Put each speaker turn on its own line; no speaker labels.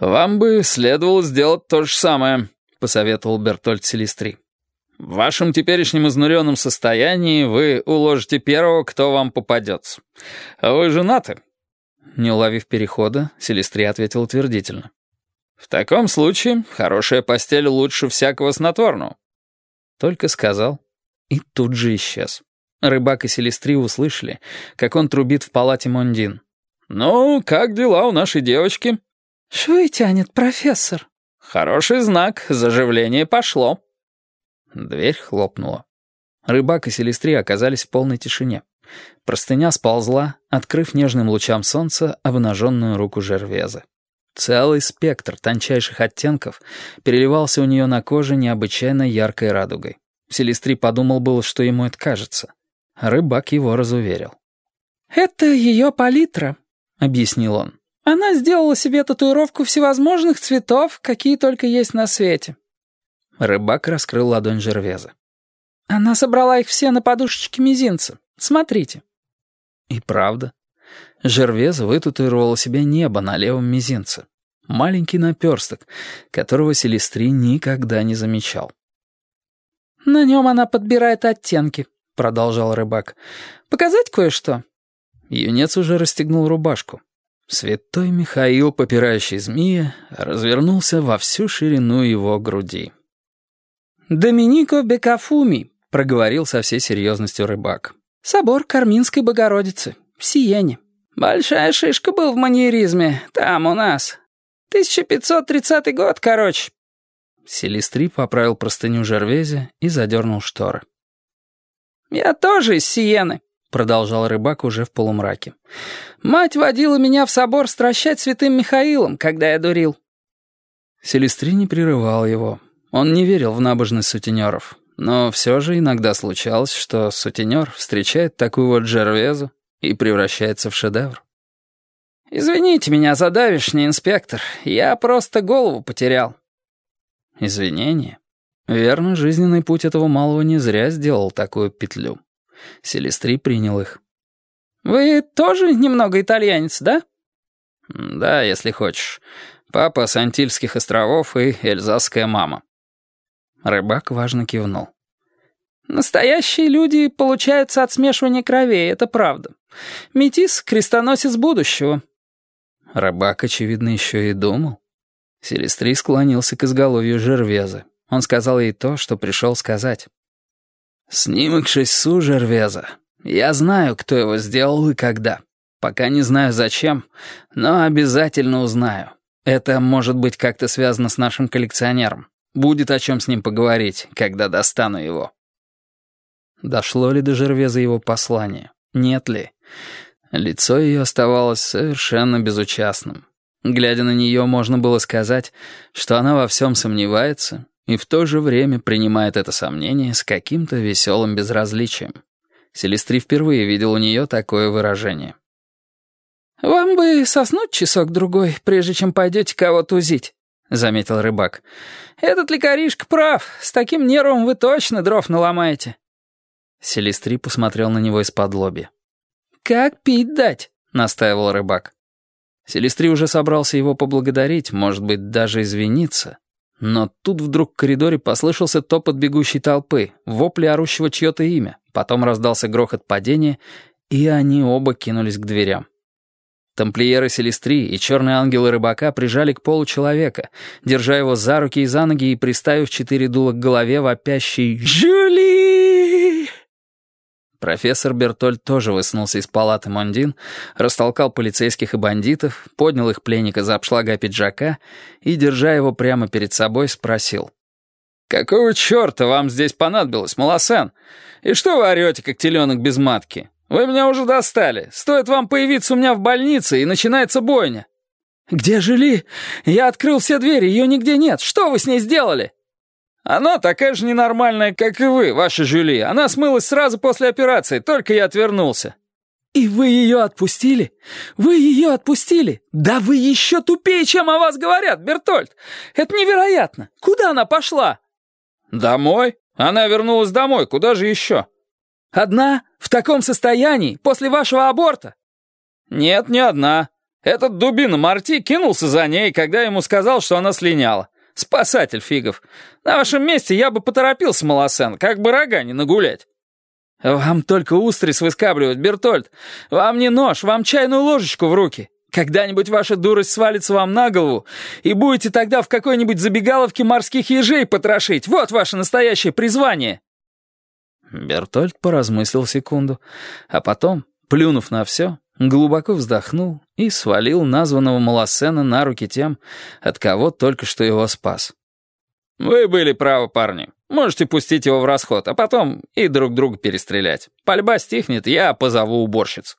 «Вам бы следовало сделать то же самое», — посоветовал Бертольд Селестри. «В вашем теперешнем изнуренном состоянии вы уложите первого, кто вам попадется. А вы женаты?» Не уловив перехода, Селестри ответил утвердительно. «В таком случае хорошая постель лучше всякого снотворного». Только сказал, и тут же исчез. Рыбак и Селестри услышали, как он трубит в палате Мондин. «Ну, как дела у нашей девочки?»
«Швы тянет, профессор».
«Хороший знак, заживление пошло». Дверь хлопнула. Рыбак и Селестри оказались в полной тишине. Простыня сползла, открыв нежным лучам солнца обнаженную руку Жервеза. Целый спектр тончайших оттенков переливался у нее на коже необычайно яркой радугой. Селестри подумал было, что ему это кажется. Рыбак его разуверил.
«Это ее палитра», — объяснил он. Она сделала себе татуировку всевозможных цветов, какие только есть на свете.
Рыбак раскрыл ладонь Жервеза.
Она собрала их все на подушечке мизинца. Смотрите.
И правда. Жервез вытатуировала себе небо на левом мизинце. Маленький наперсток, которого Селестри никогда не замечал.
«На нем она подбирает оттенки», — продолжал рыбак. «Показать кое-что?»
Юнец уже расстегнул рубашку. Святой Михаил, попирающий змея, развернулся во всю ширину его груди.
«Доминико Бекафуми», — проговорил
со всей серьезностью рыбак.
«Собор Карминской Богородицы, в Сиене. Большая шишка был в маньеризме, там у нас. 1530 год, короче».
Селестри поправил простыню Жервезе и задернул шторы.
«Я тоже из Сиены», — продолжал рыбак уже в полумраке. «Мать водила меня в собор стращать святым Михаилом, когда я дурил».
Селестри не прерывал его. Он не верил в набожность сутенеров. Но все же иногда случалось, что сутенер встречает такую вот Джервезу и превращается в шедевр.
«Извините меня за давишний, инспектор. Я просто голову потерял».
«Извинения? Верно, жизненный путь этого малого не зря сделал такую петлю». Селестри принял их.
«Вы тоже немного итальянец, да?»
«Да, если хочешь. Папа с Антильских островов и эльзасская мама». Рыбак важно кивнул.
«Настоящие люди получаются от смешивания кровей, это правда. Метис — крестоносец будущего».
Рыбак, очевидно, еще и думал. Селестри склонился к изголовью Жервеза. Он сказал ей то, что пришел сказать. «Снимок Шессу Жервеза. Я знаю, кто его сделал и когда. Пока не знаю зачем, но обязательно узнаю. Это может быть как-то связано с нашим коллекционером. Будет о чем с ним поговорить, когда достану его». Дошло ли до Жервеза его послание? Нет ли? Лицо ее оставалось совершенно безучастным. Глядя на нее, можно было сказать, что она во всем сомневается и в то же время принимает это сомнение с каким-то веселым безразличием. Селестри впервые видел у нее такое выражение.
«Вам бы соснуть часок-другой, прежде чем пойдете кого-то узить», — заметил рыбак. «Этот лекаришка прав. С таким нервом вы точно дров наломаете».
Селестри посмотрел на него из-под лоби.
«Как пить дать?»
— настаивал рыбак. Селестри уже собрался его поблагодарить, может быть, даже извиниться, но тут вдруг в коридоре послышался топот бегущей толпы, вопли орущего чье-то имя, потом раздался грохот падения, и они оба кинулись к дверям. Тамплиеры Селестри и черные ангелы рыбака прижали к полу человека, держа его за руки и за ноги и приставив четыре дула к голове вопящий «Жюли!». Профессор Бертоль тоже высунулся из палаты Мондин, растолкал полицейских и бандитов, поднял их пленника за обшлага пиджака и, держа его прямо перед собой, спросил. «Какого черта вам здесь понадобилось, Малосен? И что вы орете, как теленок без матки? Вы меня уже достали. Стоит вам появиться у меня в больнице, и начинается бойня».
«Где Жили? Я открыл все двери, ее нигде нет. Что вы с ней сделали?»
«Она такая же ненормальная, как и вы, ваша Жюли. Она смылась сразу после операции, только я отвернулся».
«И вы ее отпустили? Вы ее отпустили? Да вы еще тупее, чем о вас говорят, Бертольд! Это невероятно! Куда она пошла?»
«Домой? Она вернулась домой, куда же еще?»
«Одна? В таком состоянии? После вашего аборта?»
«Нет, не одна. Этот дубина Марти кинулся за ней, когда ему сказал, что она слиняла. Спасатель фигов. На вашем месте я бы поторопился, Малосен, как бы рога не нагулять. Вам только устрис выскабливать, Бертольд. Вам не нож, вам чайную ложечку в руки. Когда-нибудь ваша дурость свалится вам на голову, и будете тогда в какой-нибудь забегаловке морских ежей потрошить. Вот ваше настоящее призвание». Бертольд поразмыслил секунду, а потом, плюнув на все, глубоко вздохнул и свалил названного Малосена на руки тем, от кого только что его спас. «Вы были правы, парни. Можете пустить его в расход, а потом и друг друга перестрелять. Пальба стихнет, я позову уборщиц».